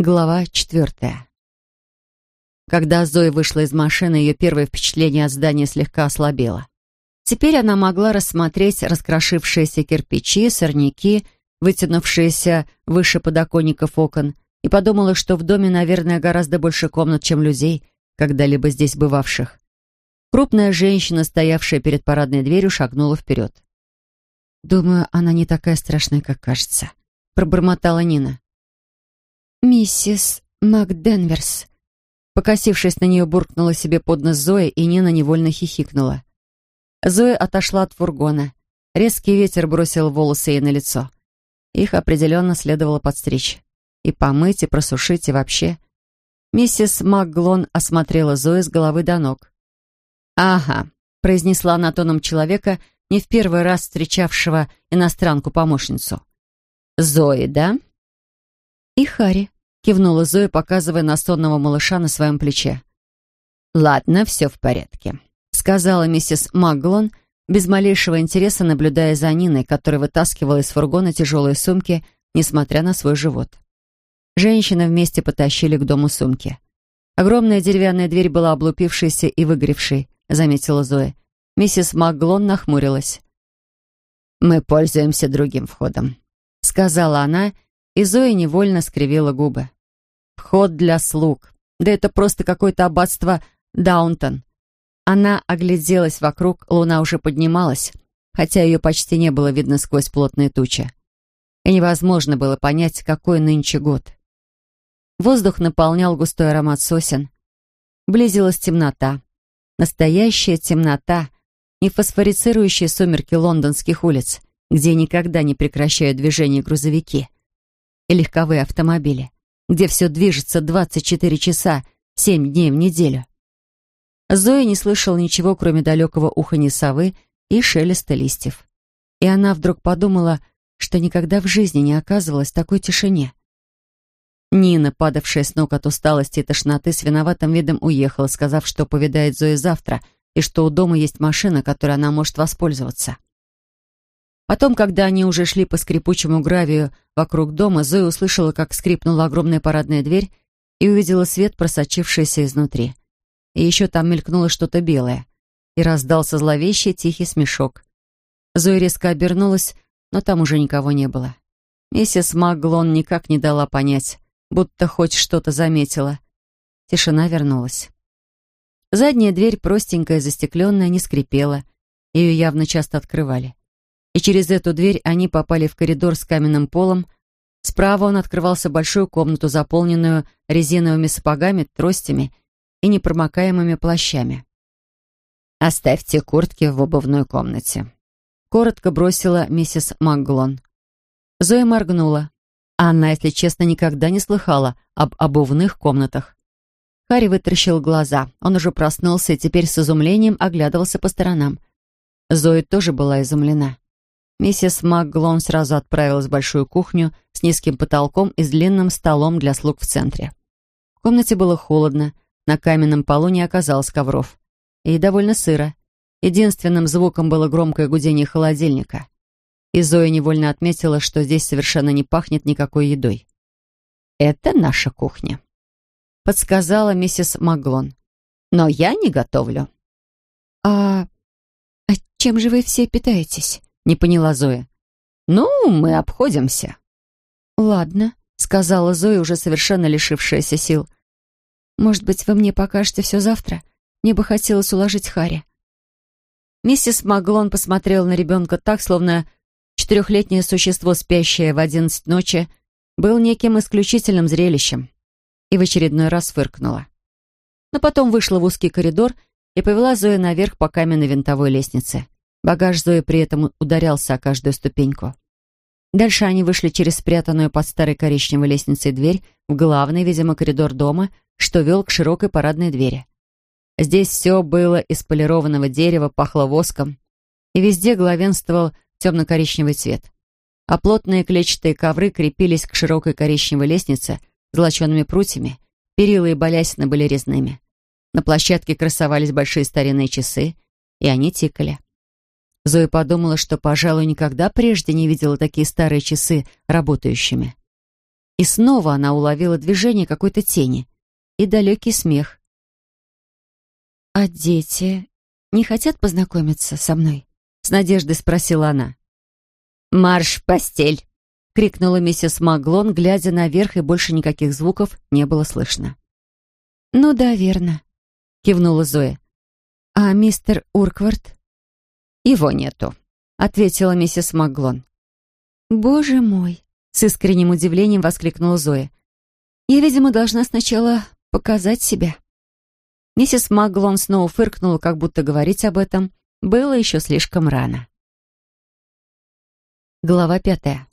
Глава четвертая. Когда Зоя вышла из машины, ее первое впечатление от здания слегка ослабело. Теперь она могла рассмотреть раскрошившиеся кирпичи, сорняки, вытянувшиеся выше подоконников окон, и подумала, что в доме, наверное, гораздо больше комнат, чем людей, когда-либо здесь бывавших. Крупная женщина, стоявшая перед парадной дверью, шагнула вперед. «Думаю, она не такая страшная, как кажется», — пробормотала Нина. «Миссис МакДенверс». Покосившись на нее, буркнула себе под нос Зоя, и Нина невольно хихикнула. Зоя отошла от фургона. Резкий ветер бросил волосы ей на лицо. Их определенно следовало подстричь. И помыть, и просушить, и вообще. Миссис МакГлон осмотрела Зою с головы до ног. «Ага», — произнесла она тоном человека, не в первый раз встречавшего иностранку-помощницу. «Зои, да?» «И Хари», — кивнула Зоя, показывая на сонного малыша на своем плече. «Ладно, все в порядке», — сказала миссис Маглон, без малейшего интереса наблюдая за Ниной, которая вытаскивала из фургона тяжелые сумки, несмотря на свой живот. Женщины вместе потащили к дому сумки. Огромная деревянная дверь была облупившейся и выгоревшей, заметила Зоя. Миссис Маглон нахмурилась. «Мы пользуемся другим входом», — сказала она, — и Зоя невольно скривила губы. Вход для слуг. Да это просто какое-то аббатство Даунтон. Она огляделась вокруг, луна уже поднималась, хотя ее почти не было видно сквозь плотные тучи. И невозможно было понять, какой нынче год. Воздух наполнял густой аромат сосен. Близилась темнота. Настоящая темнота, не фосфорицирующие сумерки лондонских улиц, где никогда не прекращают движение грузовики и легковые автомобили, где все движется 24 часа, 7 дней в неделю. Зоя не слышала ничего, кроме далекого уханья совы и шелеста листьев. И она вдруг подумала, что никогда в жизни не оказывалась в такой тишине. Нина, падавшая с ног от усталости и тошноты, с виноватым видом уехала, сказав, что повидает Зои завтра и что у дома есть машина, которой она может воспользоваться. Потом, когда они уже шли по скрипучему гравию вокруг дома, Зоя услышала, как скрипнула огромная парадная дверь и увидела свет, просочившийся изнутри. И еще там мелькнуло что-то белое. И раздался зловещий тихий смешок. Зоя резко обернулась, но там уже никого не было. Миссис Маглон никак не дала понять, будто хоть что-то заметила. Тишина вернулась. Задняя дверь, простенькая, застекленная, не скрипела. Ее явно часто открывали и через эту дверь они попали в коридор с каменным полом. Справа он открывался большую комнату, заполненную резиновыми сапогами, тростями и непромокаемыми плащами. «Оставьте куртки в обувной комнате», — коротко бросила миссис Макглон. Зоя моргнула. Анна, если честно, никогда не слыхала об обувных комнатах. Харри вытаращил глаза. Он уже проснулся и теперь с изумлением оглядывался по сторонам. Зоя тоже была изумлена. Миссис МакГлон сразу отправилась в большую кухню с низким потолком и с длинным столом для слуг в центре. В комнате было холодно, на каменном полу не оказалось ковров. И довольно сыро. Единственным звуком было громкое гудение холодильника. И Зоя невольно отметила, что здесь совершенно не пахнет никакой едой. «Это наша кухня», — подсказала миссис Маглон. «Но я не готовлю». «А... а чем же вы все питаетесь?» Не поняла Зоя. «Ну, мы обходимся». «Ладно», — сказала Зоя, уже совершенно лишившаяся сил. «Может быть, вы мне покажете все завтра? Мне бы хотелось уложить Харри». Миссис Маглон посмотрела на ребенка так, словно четырехлетнее существо, спящее в одиннадцать ночи, был неким исключительным зрелищем, и в очередной раз фыркнула. Но потом вышла в узкий коридор и повела Зоя наверх по каменной винтовой лестнице. Багаж Зои при этом ударялся о каждую ступеньку. Дальше они вышли через спрятанную под старой коричневой лестницей дверь в главный, видимо, коридор дома, что вел к широкой парадной двери. Здесь все было из полированного дерева, пахло воском, и везде главенствовал темно-коричневый цвет. А плотные клетчатые ковры крепились к широкой коричневой лестнице золочеными прутьями, перила и балясины были резными. На площадке красовались большие старинные часы, и они тикали. Зоя подумала, что, пожалуй, никогда прежде не видела такие старые часы работающими. И снова она уловила движение какой-то тени и далекий смех. «А дети не хотят познакомиться со мной?» — с надеждой спросила она. «Марш в постель!» — крикнула миссис Маглон, глядя наверх, и больше никаких звуков не было слышно. «Ну да, верно», — кивнула Зоя. «А мистер Урквард?» «Его нету», — ответила миссис Маглон. «Боже мой!» — с искренним удивлением воскликнула Зоя. «Я, видимо, должна сначала показать себя». Миссис Маглон снова фыркнула, как будто говорить об этом было еще слишком рано. Глава пятая.